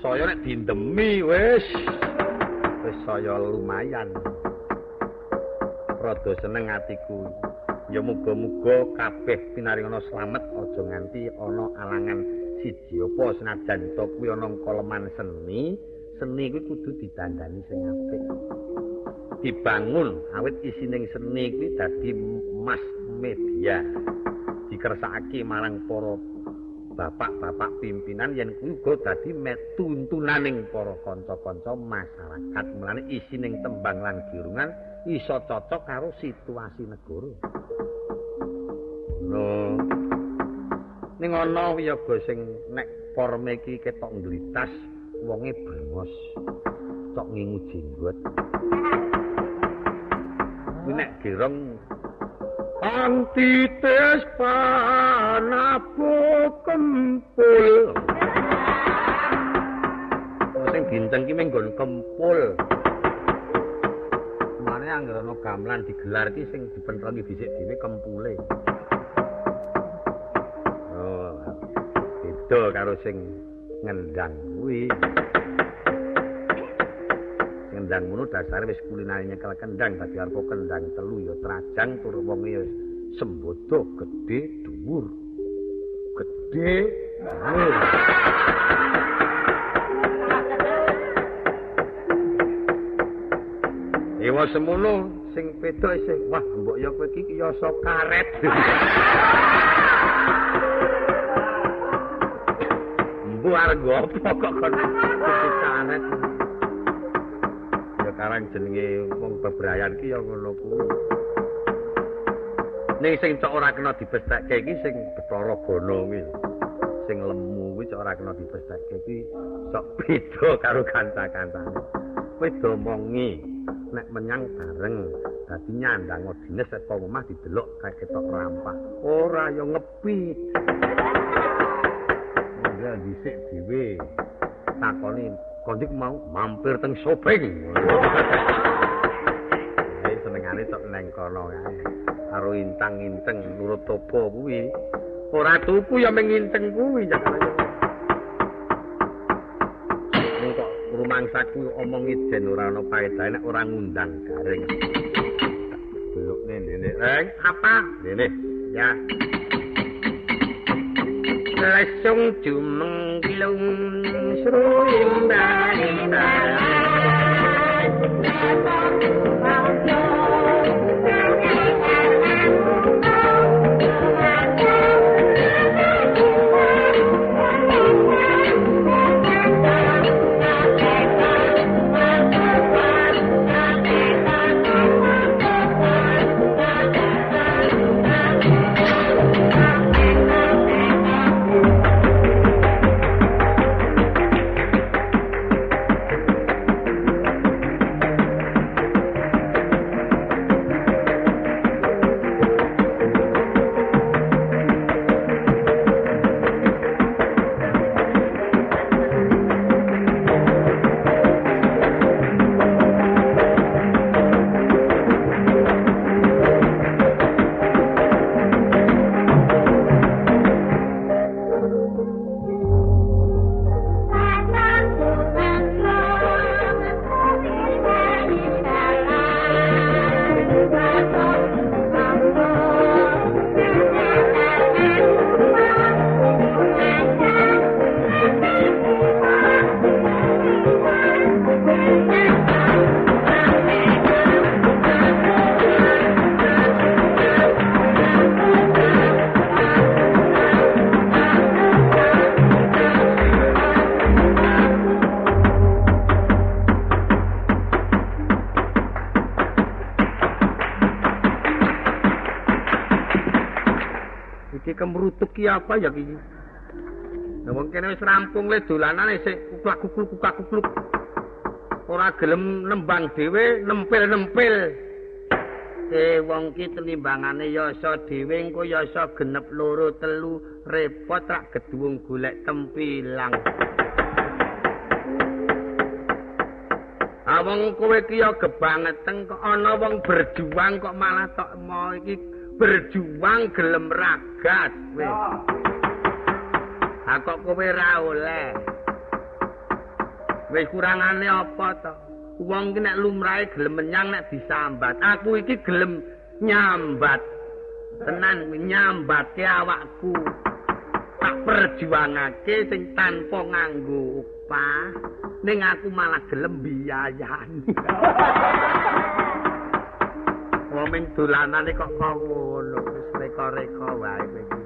saya nek dindemi wis. Wis saya lumayan. Rada seneng atiku. Ya muga-muga kabeh pinaringana slamet aja nganti ana alangan. Siji apa senajan to kuwi ana koleman seni seni kuwi kudu ditandani sing apik. Dibangun awit isining seni kuwi dadi mas media. Dikersakake marang para bapak-bapak pimpinan yen kuwi uga dadi tuntunaning para kanca-kanca masyarakat. Mulane isining tembang lan girungan iso cocok karo situasi negara. Lho. Ning ana wiyaga sing nek forme iki ketok nglitas wonge brengos cok ngingu jenggot. Nek gerong antites panapo kempul. Sing bintang ki menggon kempul. Mane anggere ana gamelan digelar ki sing dipenterangi dhisik dhewe kempule. Oh beda karo sing ngendang kuwi kendang ngono dasare wis kulinane nyekel kendang dadi arepa kendang telu ya trajang tur wong ya sembodo gedhe dhuwur gedhe Ewa semono sing wedok isih wah mbok ya kowe iki kiyasa karet. Mbu arep apa kok kon karet. Sekarang jenenge wong bebrayan ki ya ngono kuwi. Ning sing cok ora kena dibestekke iki sing Bathara Bono kuwi. Sing lemu kuwi cok ora kena dibestekke iki sok beda karo kanca-kancane. Kowe domongi nek menyang bareng dadi nyandang dines saka omah didelok kae ketok rampah. Ora ya ngepi. Ya dhisik dhewe takoni kondik mau mampir teng shopping. Hei senengane tok neng kono kae. Karo intang-inteng nurut topo kuwi. Ora tuku ya menginteng kuwi. Ning kok rumangsaku omong ijen ora ana paedahe nek ora ngundang garing. Belok nene. Reng, apa? Nene. Ya. lesung Shroom Bani Maharaj, Namak Mahto ki apa ya ki? Lah wong kene wis rampung le dolanane sik kuklak-kukluk. Ora gelem nembang dhewe, nempil-nempil. Eh wong ki tenimbangane yasa dhewe engko yasa genep loro telu repot rak geduwung golek tempilang. Awong kowe ki ya gebangeteng kok ana wong berjuang kok malah tok mau iki berjuang gelem ragat wis. Ha kok kowe ra oleh. Wis kurangane apa to? Wong ki nek lumrahe gelem menyang nek disambat. Aku iki gelem nyambat. Tenan nyambatke awakku. Tak perjuangake sing tanpa nganggo upah. Ning aku malah gelem biayani. Ming dolanane kok ngono, wis reka-reka wae iki.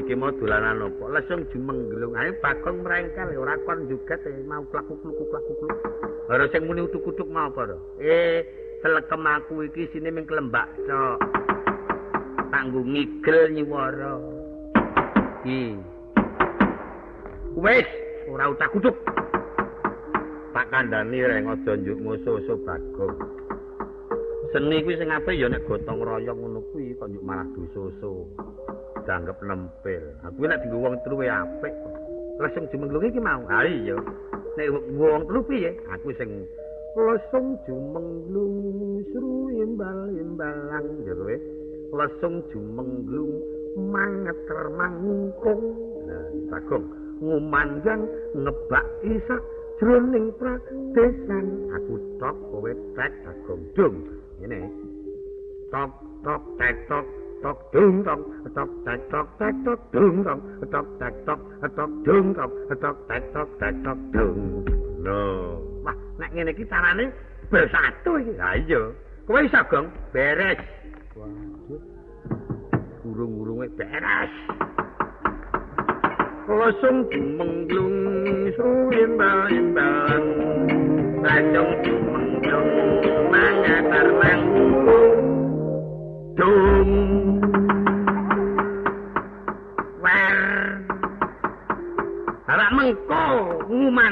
Iki mau dolanan apa? Langsung jumengglung. Ayo bakong merengkel ora kon juget mau klakuk-kluk-klakuk. Ora sing muni utuk-utuk mau apa to? Eh, selekem aku iki sine ming klembak cok. Tanggu ngigel nyiwara. Iki. Wes, ora utak-utuk. Tak kandhani reng aja njuk musuh-musuh bagong. Seni kuwi sing apik ya nek gotong royong ngono kuwi kok njuk malah dosa-dosa. Dianggep nempel. Aku nek dienggo wong telu wae apik. Langsung jumenglung iki mau. Ha iya. Nek wong telu piye? Aku sing langsung jumenglung sru imbal-imbalang jero wae. Langsung jumenglung mangeter mangkung. Nah, bagong ngumandang ngebak isak jroning pradesan aku tok kowe tek bagong dung ngene tok tok tek tok tok dung tok tok tek tok tek tok dung tok tok tek tok tok dung tok tok tek tok tek tok dung no wah nek ngene iki carane bersatu iki ha iya kowe iso gong beres waduh urung-urunge beres Kosong mengglung surin balimban Lajong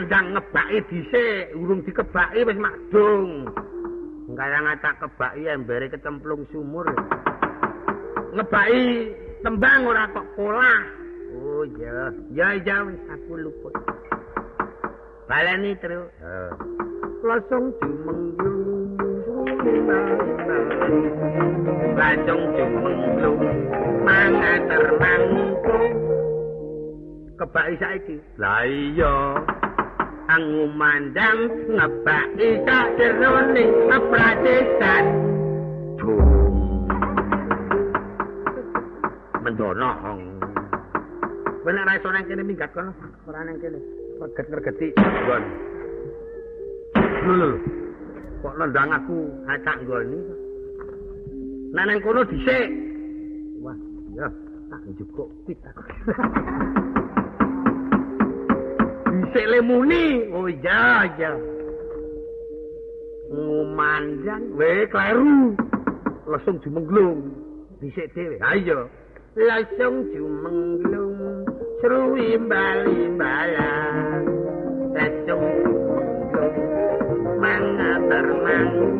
ngumandang ngebaki dhisik urung dikebaki wis makdung Kaya ngacak kebaki embere kecemplung sumur Ngebaki tembang ora kok polah Oh ya, ya ya wis aku luput. Balani terus. Heeh. Langsung jumenglung. Langsung jumenglung. Mangater mangkung. Kebak saiki. Lah iya. Angu mandang ngebak isa jeroning pradesan. Mendono hong. Kowe nek ra iso nang kene minggat kono, ora nang kene. Reget ngregeti nggon. Lho. Kok nendang aku nggoni. Nah nang kono dhisik. Wah, ya, tak njupuk pit aku. Dhisik le muni. Oh iya, iya. Ngumandang, we kleru. Langsung jumenglung. Dhisik dhewe. Ha iya. Langsung jumenglung. Sruwi bali balang Tacung Mangatar manggung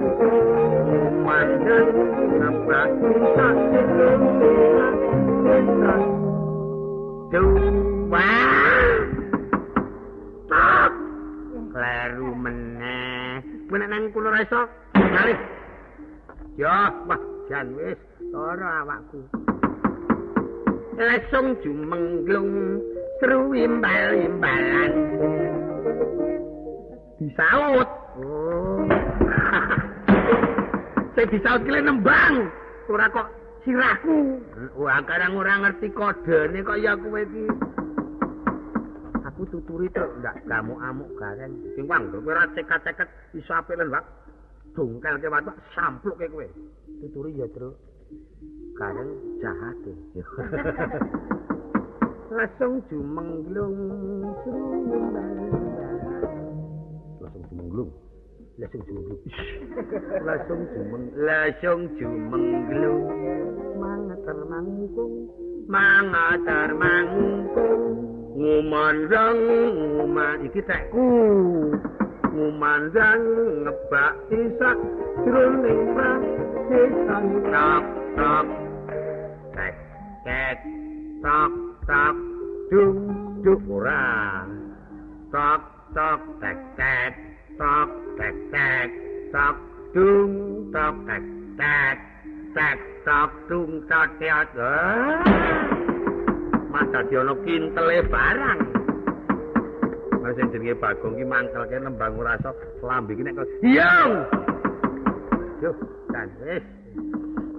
Mandang Nampak Sak Dua Stop Kleru meneh. Benak nang kulo raiso Ngalih Yo, wah, jan wis, toro awakku. langsung jumenglung seru imbal-imbalan disaut. Oh. Saya disaut kile nembang ora kok sirahku. Wah kadang ora ngerti kodene kok ya kowe iki aku tuturi tok ndak kamu amuk gareng. Sing wang kowe ora cekat-cekat iso apik lan wak dongkel ke watu sampluk ke kowe. Tuturi ya terus kareng jahat langsung jumenglung langsung jumenglung? Langsung jumenglung. Langsung jumeng langsung jumenglung. Mangatar mangkung. Mangatar mangkung ngumandang nguman iki tekku. Ngumandang ngebak isak jroning pradesan tak tak ket tok tok dung dung ora. Tok tok tek tek. Tok tek tek. Tok dung. Tok tek tek. Tek tok dung. Tok tek masa diono kintele barang Lah sing jenenge Bagong ki mangkelke nembang ora iso lambe ki nek iya. Yo, kan wis.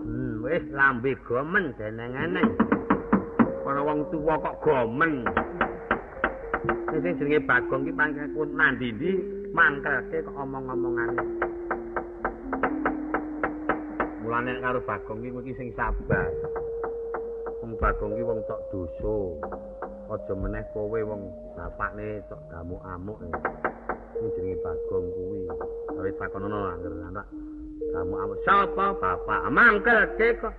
Hmm, wis lambe gomen denengane. Ana wong tuwa kok gomen. Sing jenenge Bagong ki mangkelku nandi-ndi mangkelke kok omong-omongane. Mulane karo Bagong ki kuwi sing sabar. Bagong ki wong tok dosa. aja meneh kowe wong bapakne tok gamuk-amuk e. Iki jenenge Bagong kuwi. Wis takonono angger anak. Gamuk-amuk sapa bapak? Mangkel kok.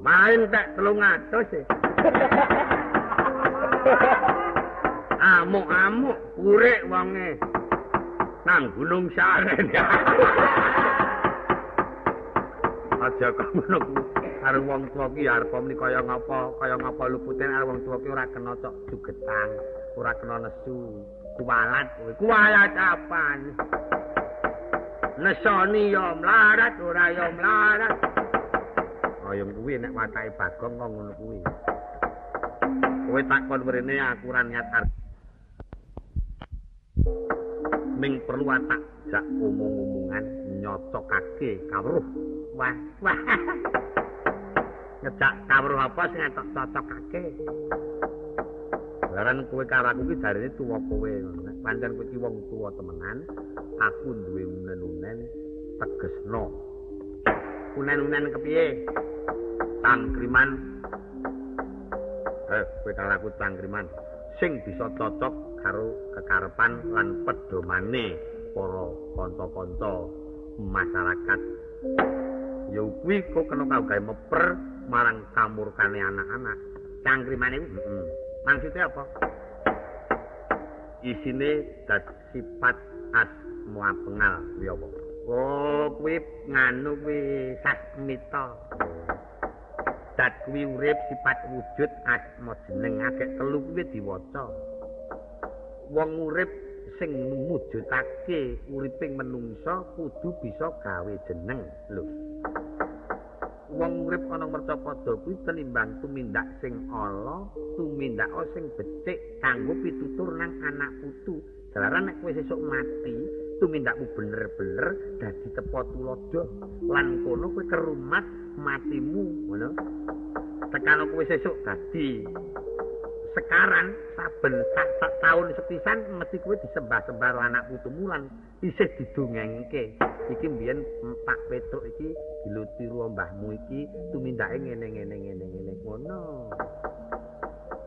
Main tak telung atus e. Amuk-amuk urek wonge. Nang gunung saren. Aja kok ngono karo wong tuwa ki arep meni kaya ngapa kaya ngapa lupute karo wong tuwa ki ora kena cok jugetan ora kena nesu kuwalat. Kowe kuwalat apaan? Nesoni yo mlarat ora yo mlarat. Kaya kuwi nek watake bagong kok ngono kuwi. Kowe takon mrene aku ora niat ming perlu atak jak omong-omongan nyocokake kawruh. Wah wah ngejak kawruh apa sing entuk cocokake. Laran kowe karo aku ki jarine tuwa kowe. Pancen kowe ki wong tuwa temenan, aku duwe unen-unen tegesno. Unen-unen kepiye? Tangkriman. Eh, kowe karo aku tangkriman sing bisa cocok karo kekarepan lan pedomane para kanca-kanca masyarakat. Ya kuwi kok kena kau gawe meper marang kamurkane anak-anak. Cangkrimane kuwi heeh. Maksudnya apa? Isine dat sifat asma pengal kuwi apa? Oh, kuwi nganu kuwi sasmita. Dat kuwi urip sifat wujud asma jeneng akeh telu kuwi diwaca. Wong urip sing mujudake uriping menungsa kudu bisa gawe jeneng lho. Wong urip ana mercapada kuwi tenimbang tumindak sing ala, tumindak sing becik kanggo pitutur nang anak putu. Jalaran nek kowe sesuk mati, tumindakmu bener-bener dadi tepo tulodo lan kono kowe kerumat matimu, ngono. Tekano kowe sesuk dadi sekarang saben sak tahun sepisan mesti kowe disembah-sembah anak putumu lan isih didongengke. Iki mbiyen Pak Petruk iki dilutiru mbahmu iki tumindake ngene-ngene ngene-ngene ngono.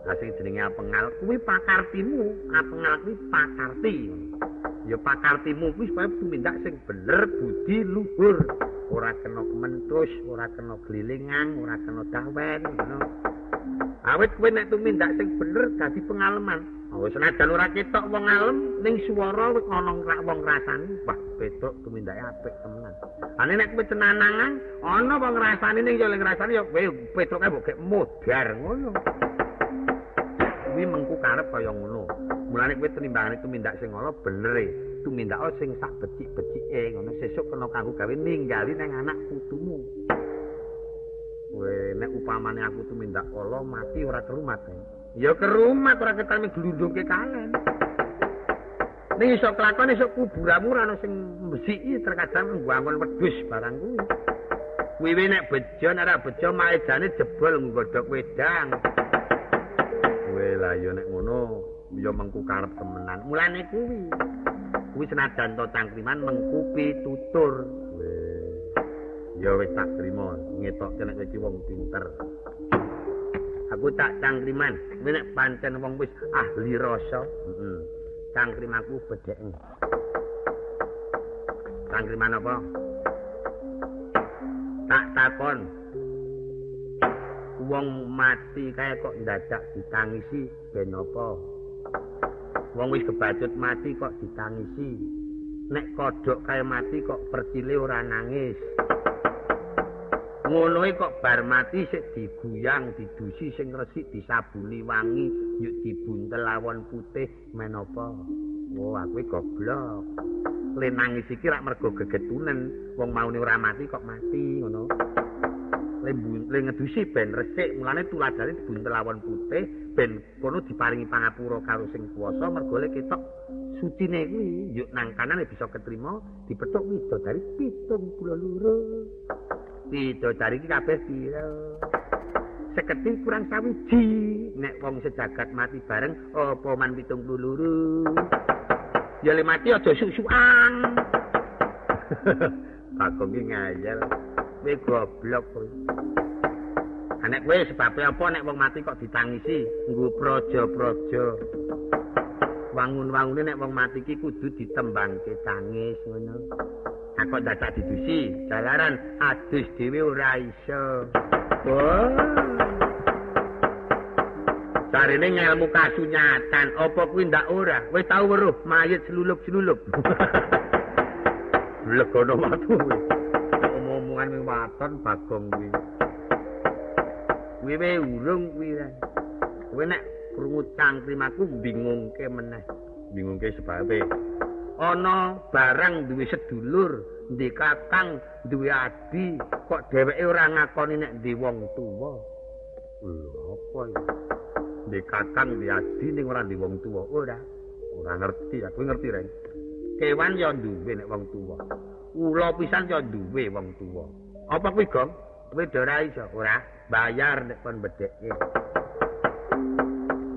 Lah sing jenenge apengal kuwi pakartimu, apengal kuwi pakarti. Ya pakartimu kuwi supaya tumindak sing bener, budi, luhur. Ora kena kementus, ora kena glilingan, ora kena dawen, ngono. Awit kowe nek tumindak sing bener dadi pengalaman. Oh senajan ora ketok wong alem ning swara wis ana wong rasani, wah betok tumindake apik temenan. Ane nek kowe cenanangan, ana wong rasani ning yo ning rasani yo kowe betoke mbok gek modar ngono. Kuwi mengku karep kaya ngono. Mulane kowe tenimbangane tumindak sing ala bener e. Tumindak sing sak becik-becike ngono sesuk kena kanggo gawe ninggali nang anak putumu. Kowe nek upamane aku tumindak ala mati ora kerumat. Eh. Ya kerumat ora ketane glundungke kalen. Ning iso kelakon iso kuburanmu ora ana sing mbesiki terkadang ngwangun wedhus barang kuwi. Kuwi nek bejo nek ora bejo maejane jebol nggodhok wedang. Kowe lah ya nek ngono ya mengku karep temenan. Mulane kuwi. Kuwi senajan to cangkriman mengkupi tutur. Ya wis tak trimo, ngetokke nek iki wong pinter. Aku tak cangkriman, nek pancen wong wis ahli rasa, heeh. Cangkrimaku bedhek. Cangkriman apa? Tak takon. Wong mati kaya kok ndadak ditangisi ben apa? Wong wis kebacut mati kok ditangisi. Nek kodhok kaya mati kok percile ora nangis. Ngono kok bar mati sik diguyang didusi sing resik disabuni wangi yuk dibuntel lawon putih. Menapa oh aku goblok. Le nangis iki rak mergo gegetunen wong maune ora mati kok mati ngono. Le ngedusi ben resik. Mulane tuladane dibuntel lawan putih. Ben kono diparingi pangapura karo sing kuwasa mergo le ketok sucine kuwi. Yuk nang kanan bisa ketrima dipethuk widodari 72 widodari iki kabeh pira? Seketin kurang sawiji. Nek wong sejagat mati bareng apa man pitung luru ya le mati aja susuan kakung ki ngayal. Kowe goblok kowe. Anek kowe sebab apa nek wong mati kok ditangisi? Nggo praja-praja. Wangun-wangune nek wong mati ki kudu ditembangke tangis ngono aku dadak didusi jalaran adus dhewe ora iso oh. Sarene ngelmu kasunyatan, apa kuwi ndak ora? Wis tau weruh mayit selulup-selulup. Legono watu kuwi. Omong-omongan waton bagong kuwi. Kuwi wae urung kuwi. Kuwi nek krungu cangkrimaku bingungke meneh. Bingungke sebabe. Ana barang duwe sedulur, ndek kakang, duwe adi, kok dheweke ora ngakoni nek ndi wong tuwa. Lho apa ya? di kakang di adi ning ora di wong tuwa? Ora ora ngerti aku ngerti reng. Kewan ya duwe nek wong tuwa. Ula pisan ya duwe wong tuwa. Apa kuwi gong? Kuwi ora iso? Ora bayar nek kon bedheke.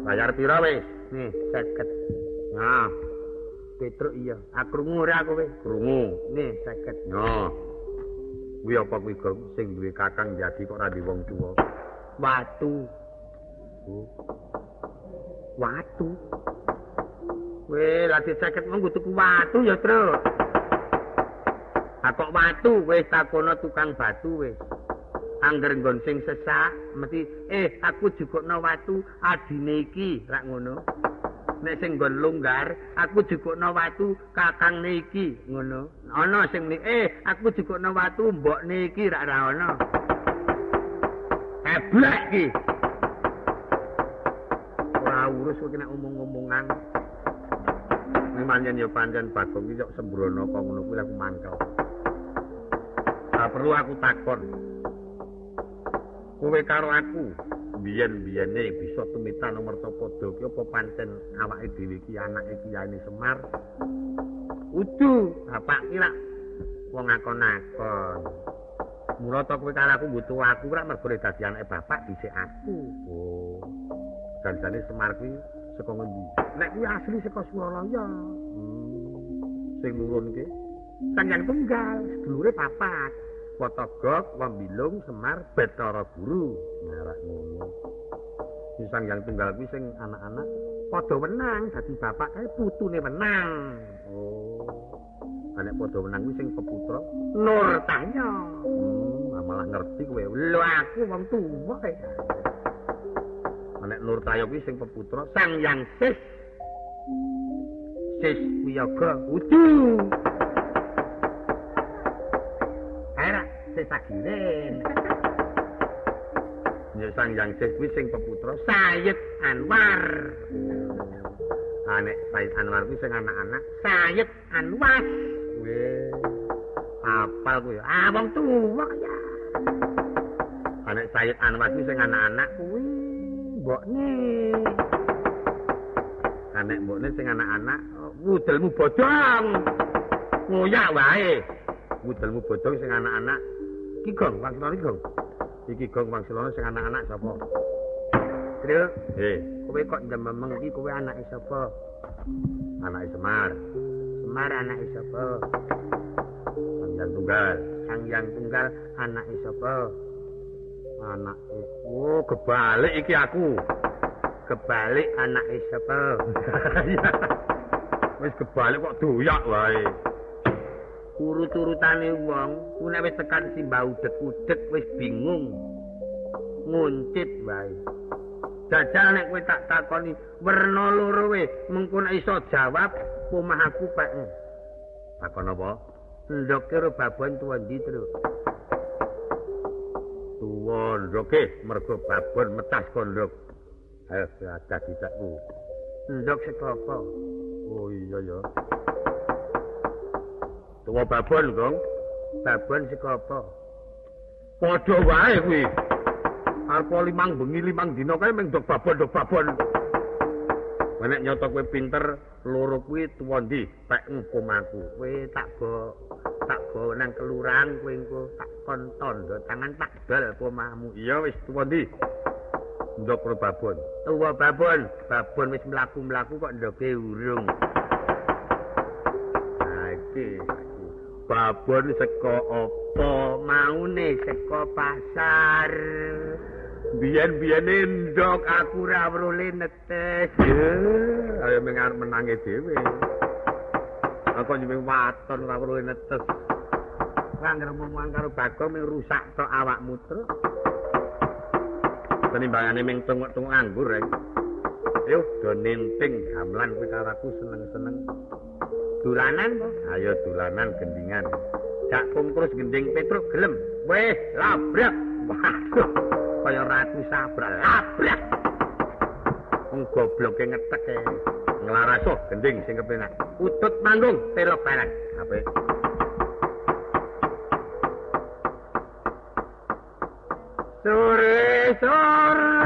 Bayar pira wis? Nih 50 nah Petruk iya, aku krungu ora kowe? Krungu. Nih 50. Nah. Kuwi apa kuwi sing duwe kakang jadi kok ora di wong tuwa? Watu. Watu. Weh, lagi sakit monggo tuku watu ya, Tru. Apa watu wis takono tukang batu wis. Angger nggon sing sesak, mesti eh aku jukukno watu adine iki, rak ngono. Nek sing nggon longgar, aku jukukno watu kakangne iki, ngono. Ana sing eh aku jukukno watu mbokne iki, rak ra ana. Eh, blek iki. urus kok nek omong-omongan. Manjen ya pancen Bagong iki kok sembrono kok ngono kuwi aku. Ah perlu aku takon. Kowe karo aku biyen-biyene bisa tumita nomor padha ki apa pancen awake dhewe iki anake Kyai Semar? Udu, bapak ki lak wong akon-akon. Mula to kowe karo aku butuh aku ora mergo dadi anake bapak dhisik aku. Oh. janjane Semar kuwi saka ngendi? Nek kuwi asli saka Suralaya. Hmm. Sing nurunke Sangyang Tunggal, sedulure papat. Potogok, Wambilung, Semar, Betara Guru. Ngarak ngono. Sing Sangyang Tunggal kuwi sing anak-anak padha menang dadi bapak kae putune menang. Oh. Anek padha menang kuwi sing peputra Nur Tanyo. Hmm, malah ngerti kowe. Lho aku wong tuwa kae. nek Nur Tayo kuwi sing peputra Sang Yang Sis. Sis Wiyaga Udu. Era Sis Agiren. Ya Sang Yang Sis kuwi sing peputra Sayyid Anwar. Anek Sayyid Anwar kuwi sing anak-anak Sayyid Anwar. Weh. Apal kuwi. Ah wong tuwa ya. Anek Sayyid Anwar kuwi sing anak-anak kuwi. mbokne. Anek mbokne sing anak-anak, wudelmu bodong. Ngoyak wae. Wudelmu bodong sing anak-anak. Iki gong, wangsulane gong. Iki gong wangsulane sing anak-anak sapa? Trio, eh, kowe kok njememeng iki kowe anake sapa? Anake Semar. Semar anake sapa? Sang Tunggal. Sang Yang Tunggal anake sapa? anak oh kebalik iki aku kebalik anak sapa wis kebalik kok doyak wae urut-urutane wong ku nek wis tekan simbau udek-udek wis bingung. Nguncit wae. Jajal nek kowe tak takoni werna loro we mengko nek iso jawab omah aku pek takon apa? Ndok karo babon tuwa ndi terus tuwa ndoke mergo babon metas kondok ayo ada didakku ndok sekopo oh iya ya tuwa babon gong babon sekopo Padha wae kuwi. Arep limang bengi limang dina kae mung dok babon dok babon. Nek nyoto kowe pinter, loro kuwi tuwa ndi? Pek ngkom aku. Kowe tak go tak go nang kelurahan kowe engko tak kon tondo tangan tak dol pomahmu. Iya wis tuwa ndi? Ndok karo babon. Tuwa babon. Babon wis mlaku-mlaku kok ndoke urung. Nah iki babon saka apa maune saka pasar. biyen-biyene ndok aku ora wrole netes. Ayo mengar menange dhewe. Aku nyemeng waton ora wrole netes. Angger ngomong karo Bagong ming rusak tok awakmu truk. Tenimbangane ming tunguk-tunguk anggur rek. Yo do nenting gamelan kuwi karo aku seneng-seneng. Dulanan. Ayo dulanan gendingan. Cak terus gending Petruk gelem. Weh, labrak. Waduh. kaya ratu sabrak labrak wong gobloke ngetek e nglaraso gending sing kepenak utut manggung telok barang apik sore sore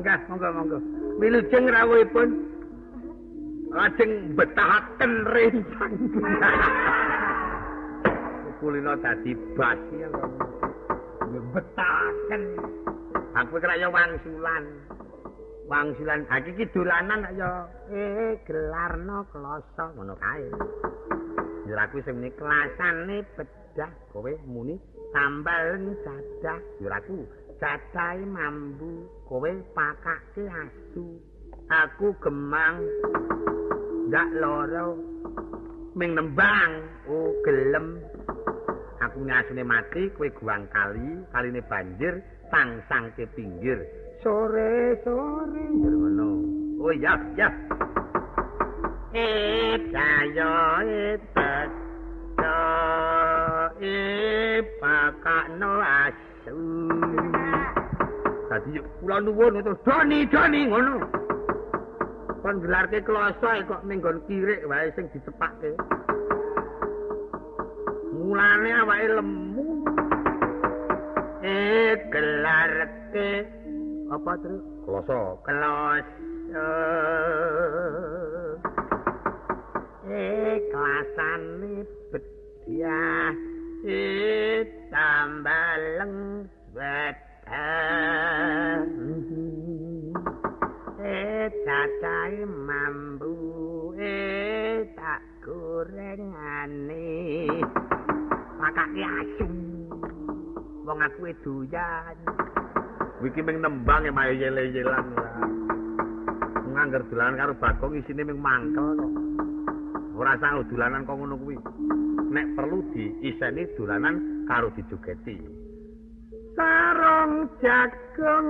lenggah monggo monggo. Wilujeng rawuhipun? Lajeng betahaken rencang kulino dadi basi ya betahaken. Aku kira ya wangsulan wangsulan iki iki dolanan ya. Eh gelarno kloso ngono kae. Ya aku sing muni kelasane bedah kowe muni tambal dadah ya aku cacai mambu kowe pakake asu. Aku gemang. Ndak loro ming nembang. Oh gelem. Aku nyasune mati kowe guang kali. Kaline banjir tangsang ke pinggir. Sore sore. Ngono. Oh ya ya eh etet eh pakakno asu Dadi kula nuwun itu Doni Doni ngono. Kon gelarke kloso kok ning nggon kirik wae sing dicepakke. Mulane awake lemu. Eh gelarke apa terus? Kloso. Kloso. Eh kelasane bediah. Eh tambaleng wet gorengane makake asu wong aku doyan. Iki ming nembang e mayo yele-yelan ngangger dolanan karo bagong isine ming mangkel kok ora sang dolanan kok ngono kuwi. Nek perlu diiseni dolanan karo dijogeti. Sarong jagung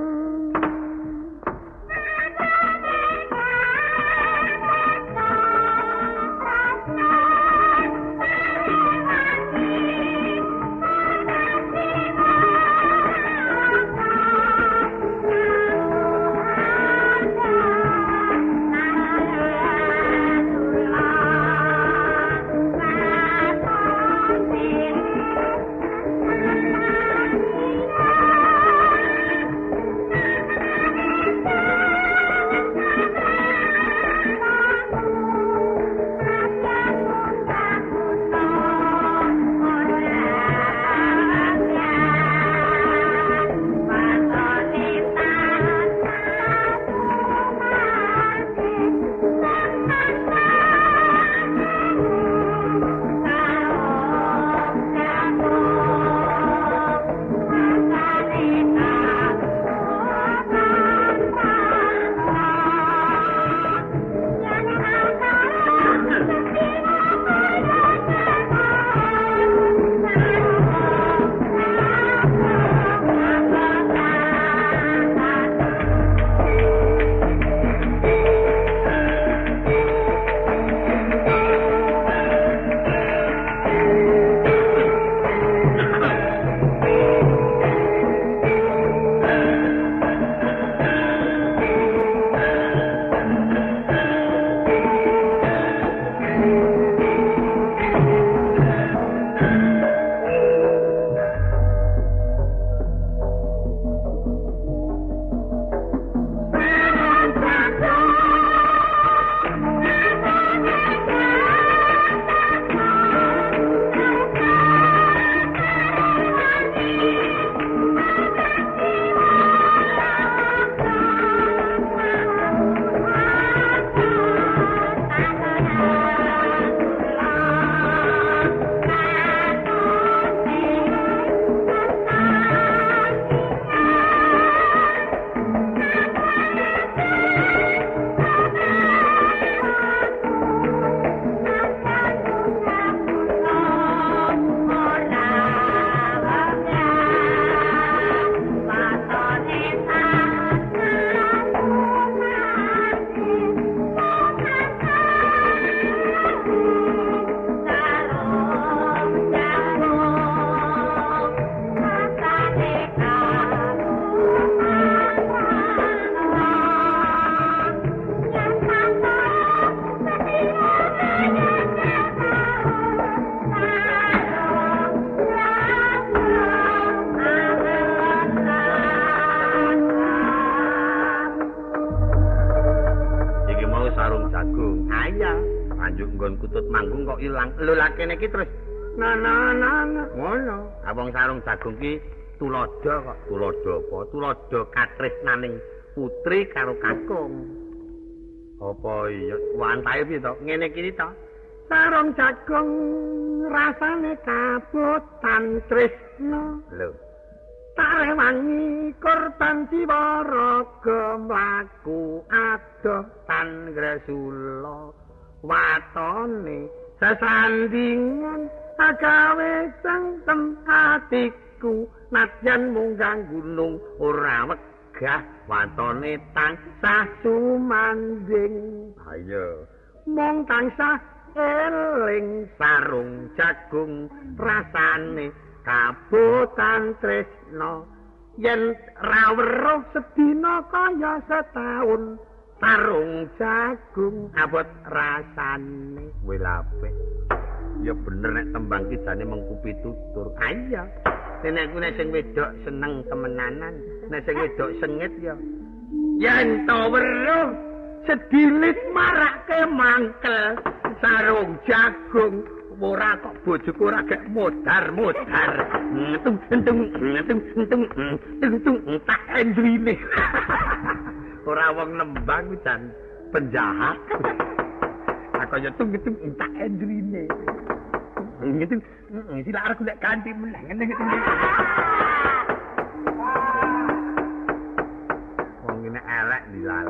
iki terus? Nanana ngono abang sarung jagung ki tulodo kok. Tulodo apa? Tulodo katresnaning putri karo kakung. Apa iya? Wantae piye to? Ngene iki to. Sarung jagung rasane kabut tantresna lho. Tarewangi korban diwara gemlaku adoh tan gresula watone. Sesandingan agawe sangkem atiku nadyan munggang gunung ora wegah watone tansah sumanding. Ayo mung tansah eling sarung jagung rasane kabutan tresno yen rawuh sedina kaya setahun sarung jagung abot rasane welape ya bener nek tembang kijane mengkupi tutur ayo nek ku nek sing wedok seneng temenanan nek sing wedok sengit ya yen to weruh sedilit marake mangkel sarung jagung ora kok bojoku ora gek modar-modar entung entung entung entung entung tak endrine ora wong nembang jan penjahat kaya tung-tung entak endrine. Ngitu, sila arep nek ganti meneh ngene iki. Wong ngene elek dilal.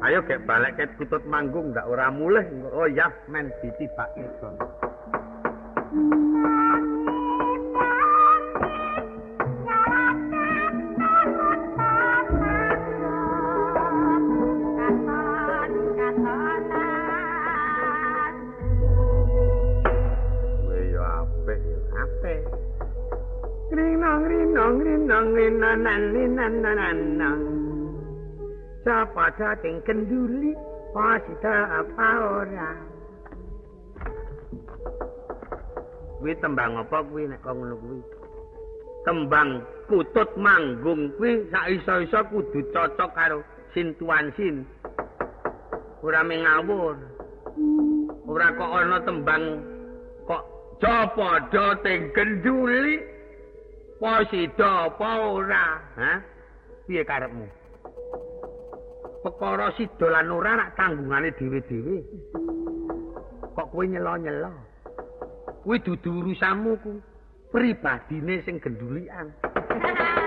Ayo gek balik ke kutut manggung ndak ora mulih. Oh ya, men ditibake, Gon. Sapa dating kenduli? Pasida apa ora. Kuwi tembang apa kuwi nek kok ngono kuwi? Tembang kutut manggung kuwi sak iso-iso kudu cocok karo sintuan sin. Ora mengawur Ora kok ana tembang kok Japada ting kenduli posida apa ora? Ha piye karepmu? Perkara sida lan ora nak tanggungane dhewe-dhewe. Kok kowe nyelo-nyelo? Kuwi dudu urusanmu ku pribadine sing gendulian